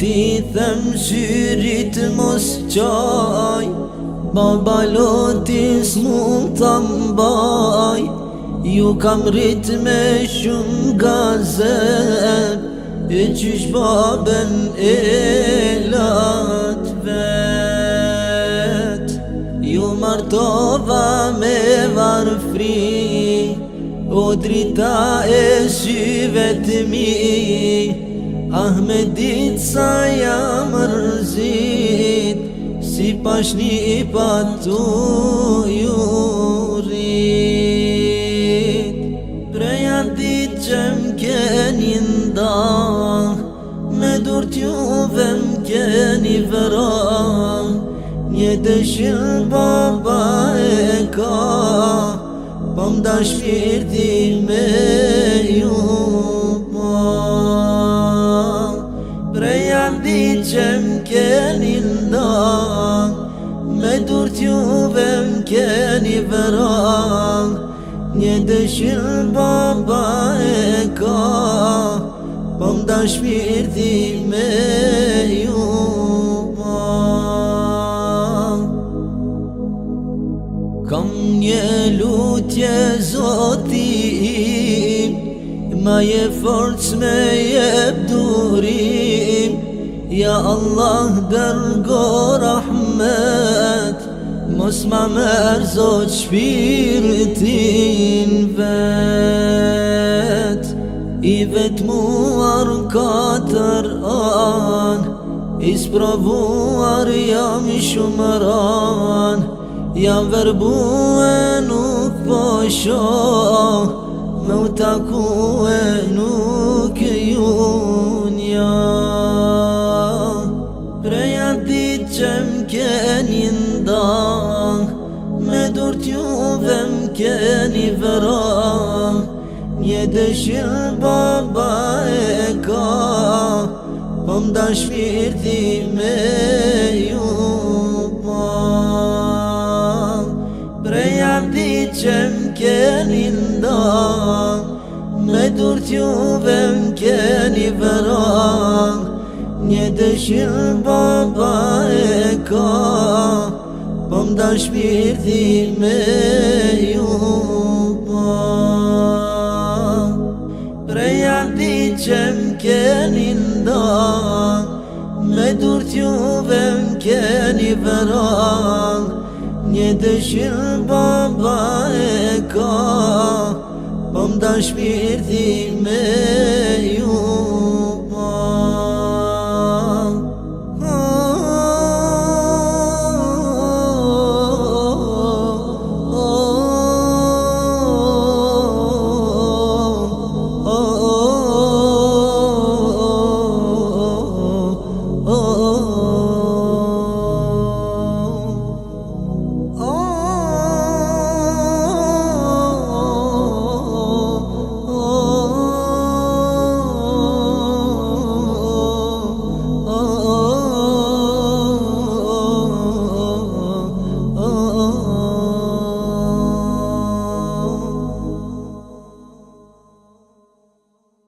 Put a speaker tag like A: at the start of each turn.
A: ti them syrit mos qaj Baba balotis mu të baj Ju kam rrit me shumë gazet E qysh baben e latë vet Ju martova me varë fri O drita e syve të mi Ahmedit sa jam rëzit Si pashni i patu jurit Preja dit që më keni ndah Me dur t'juve më keni vërah Një dëshirë baba e ka Po më me jurit keni nda Me dur t'juve më keni vërang Një dëshirë baba e ka Po m'da shpirti me ju ma Kam një lutje zotim Ma je forc me jep durim Ya Allah dërgo rahmet Mos ma më erzo qëpirtin vet I vetmuar katër an Ispravuar jam i shumëran Jam verbu e nuk po shoh Me u e nuk keni ndang Me dur t'juve më keni vëra Një dëshirë baba e ka Po më dashfirti me ju pa Prej di që më keni ndang Me dur t'juve më keni vëra dëshirën baba e ka Po më me ju pa po. Preja di që më keni nda Me dur t'juve më keni vëra Një dëshirën baba e ka Po më me ju pa